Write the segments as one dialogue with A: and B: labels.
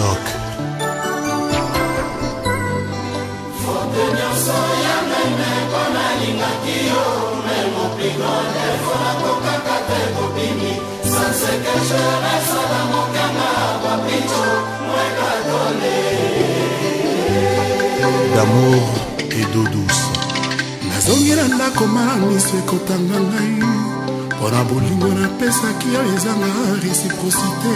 A: enoch foto nyonso ya meme mpo nalingaki yo me mopigo defo nakokaka te kobimi sansekesheresala mokanga bapico
B: mwekatole damour edo douce
A: nazongi na ndako mala miso ekotanga ngai
B: mpo na bolingo
A: napesaki oyo ezanga reciprocité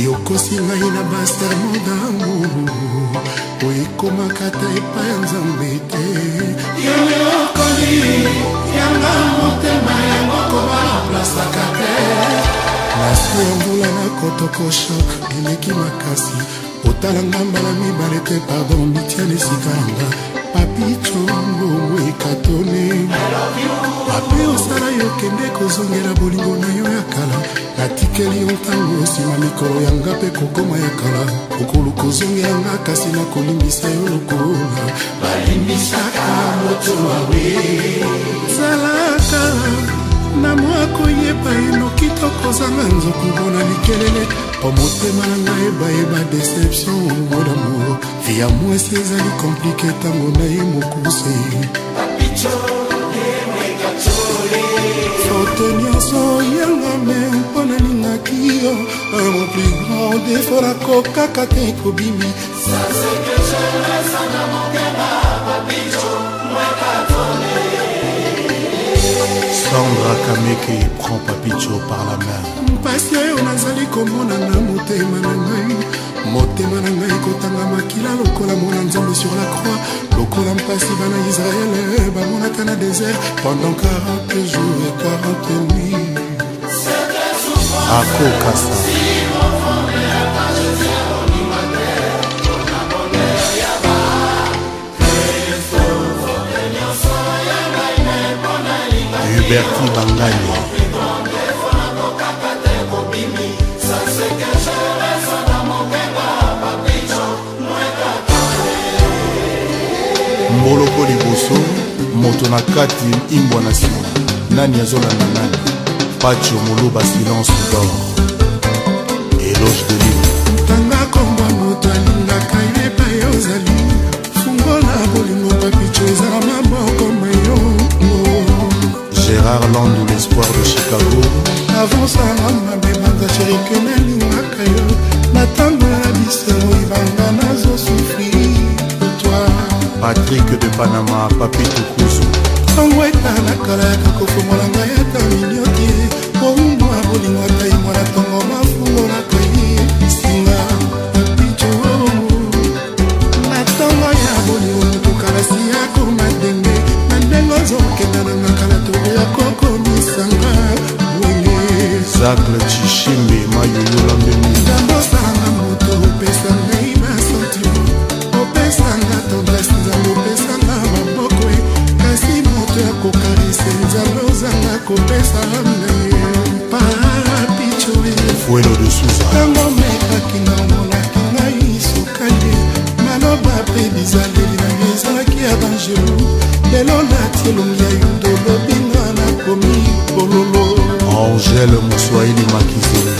A: yokosi ngai na baster modangu oyo ekomaka ta epai ya nzambe te yawe okoli yanga motema yango kobaaplasaka te naso ya mbula na kotokosha eleki makasi otala ngamba na mibale te pardon mitiana esika yanga papicongo ekatone kokende kozongela bolingo na yo ya kala natikeli yo ntango nsima mikolo yanga mpe kokoma ya kala kokolo kozongeyanga kasi na kolimbisa yo lokola balimbisaka moto awe zalaka na mwako yeba enoki to kozanga nzoku mpona likelele po motema na ngai bayeba deception modamo via mwasi ezali komplike ntango na ye mokuse fote nyonso yangame mpo nalingaki yo mon plus grand defo nakokaka te ekobimi Ça c'est que je reste dans mon débat, papito, moi,
B: sandra kameke prend papicho par la main
A: mpasi oyo nazali komona na motema na ngai
B: motema na ngai
A: ekotanga makila lokola mwana nzambe sur la croix lokola mpasi bana israele eh, bamonaka na désert pendant 40 jours et 40 nuit akokasa
B: berti bangani mboloko liboso moto na kati imbwa na nsima nani azolanda nani pacho moluba silence dor eloge de
A: lime tanga komba moto alingaka epai ozali
B: Garland ou l'espoir de Chicago
A: avanzanga mabebanga sheri ke nalingaka yo na ntango ya biso evanga nazosufri toi
B: patrik de panama papi tukuzu
A: ntango etalakala yaka kofongola ngai să mă
B: Exact, și mi mai iubiu la mayele makizo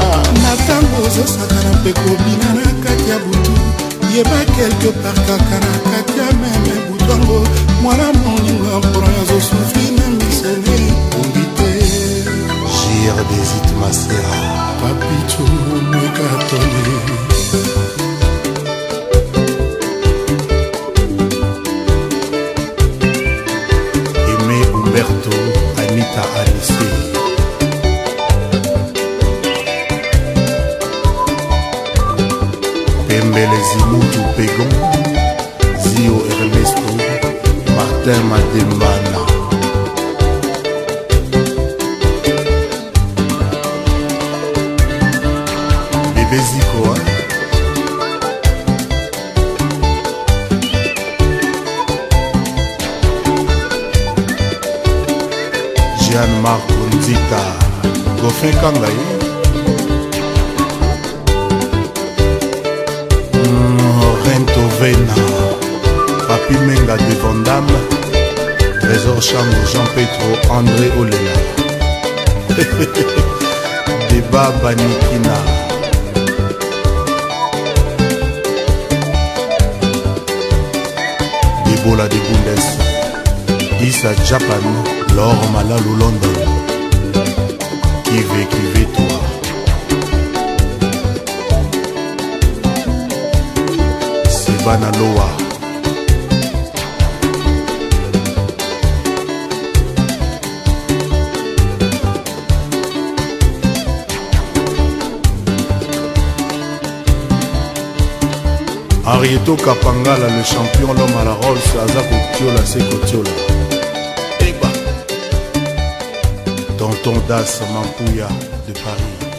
A: ah, na ntango ozosaka na mpekobina na kati ya butu yeba quelque part kaka na kati ya meme butu yango mwana moninga mpona
B: pembele zimutu pegon zio ernesto martin madembana bebezikoa jean marco nzita gofin kangai Vena Papi Menga de Vandame Trésor Chambre Jean Petro André Olela Débat Banikina Debola de Bundes Issa Japan Laure Malalou London Kive Kive tout koyeba na lowa arieto kapangala le champion l'homme à la rolse aza kotiola se kotiola eba tonton das mampuya de paris